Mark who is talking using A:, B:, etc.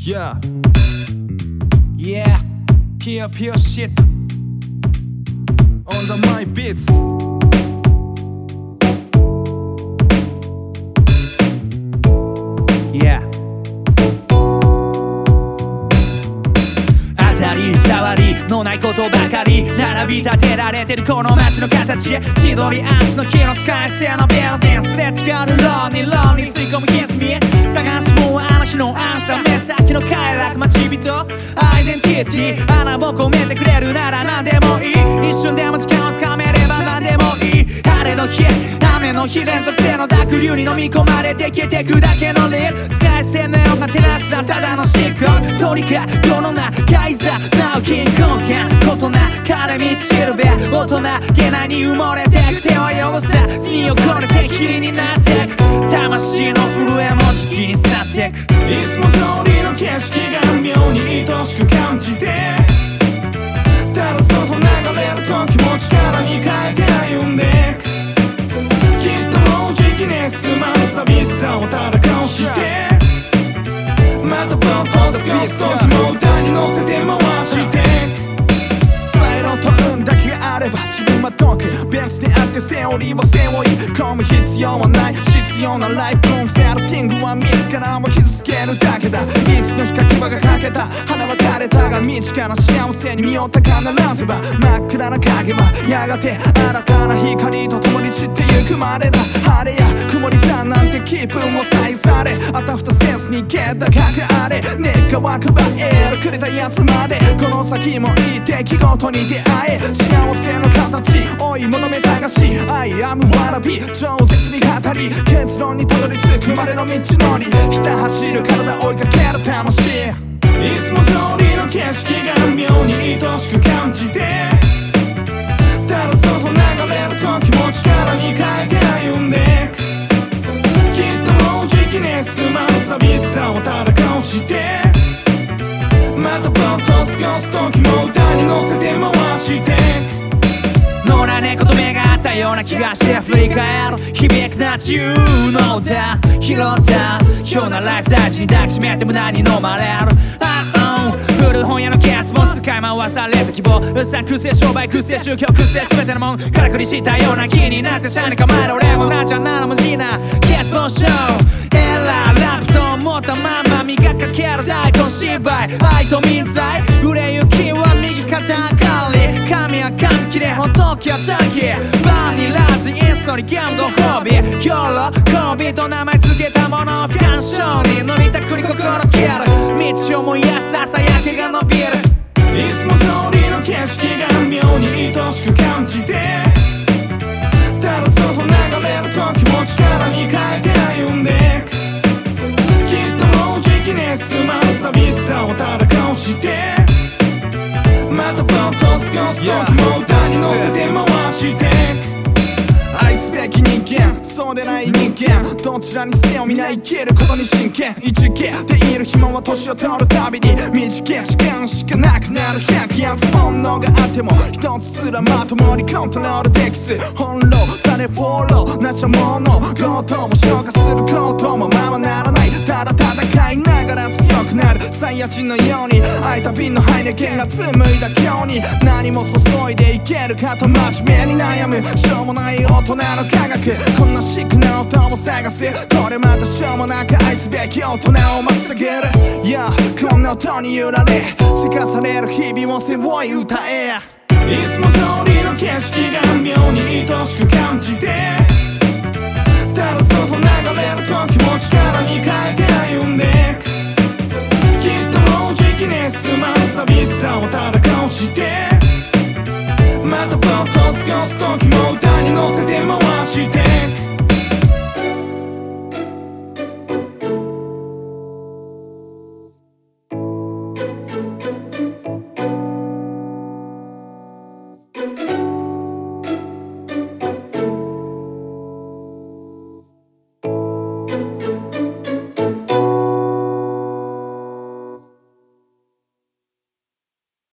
A: Yeah. Yeah. Pure, pure shit. On the my beats. Yeah.
B: 当たり障りのないことばか り並び立てられてるこの街の形へ千鳥足の木の使い捨てのビルディンスレッチがるローにローに吸い込む Kiss me 探しもうあの日のアンサー目先の快楽待ち人アイデンティティ穴を込めてくれるなら何でもいい一瞬でも時間をつかめれば何でもいい晴れの日雨の日連続性の濁流に飲み込まれて消えてくだけのリ使い捨てのような照らすなただのシーク鳥か世の中いざなお金交換ことな彼道知るべ大人げなに埋もれてく手は汚さずに汚れて霧になってく魂の震えも時期に去ってく
A: いつも通りの景色必要なライフコンセルティングは自らを傷つけるだけだ。いつの日か牙がかけた。花は枯れたが身近な幸せに身を高らせば真っ暗な影はやがて新たな光と共に散ってゆくまでだ。晴れや曇りだなんて気分を左右され。あたふたせずにけたかくあれ。根っ乾くばえるくれたやつまで。この先もいい出来事に出会え。幸せの形追い求め探し。I am wannabe 超絶に語り結論にたどり着くまでの道のりひた走る体追いかける魂。いつも通りの景色が妙に愛しく感じてた
B: ような気がして振り返る。響くな自由の歌。拾った。ようなライフ大事に抱きしめて無駄に飲まれる。あうん古本屋のケツも使い回された希望うっさんくせ商売くせ宗教くせ全てのもんからくりしたような気になってシャに構える。俺もなちゃんなら無事なケツボショーエラーラップと思ったまま磨かける。大根芝居愛と民罪売れ行きは右肩管理神は神切れほどきはジャンキーバージインストにギャンドホビー。ヨロコビと名前付けたものを干渉に乗りたくり心消える。道を燃やす朝焼けが伸びる
A: いつも通りの景色が妙に愛しく感じてただそと流れると気持ちからに変えて歩んでく。きっともうじきに済まぬ寂しさをただ顔して。またぼっと過ごす時も歌に乗せて回してべき人間そうでない人間どちらにせよ皆生きることに真剣一撃でいる暇は年を取るたびに短い時間しかなくなる百やつ本能があっても一つすらまともにコントロールできず翻弄されフォローなっちゃものことも消化することもままならないただ戦いながら強強くなる。サイヤ人のように空いた瓶のハイネケンが紡いだ今日に何も注いでいけるかと真面目に悩む。しょうもない大人の科学。こんなシックな音を探す。これまたしょうもなく愛すべき大人をまっすぐる。Yeah こんな音に揺られせかされる日々をすごい歌え。いつも通りの景色が妙に愛しく感じてただ外流れる時も力に変えて歩んで。を通す時も歌に乗せて回して。く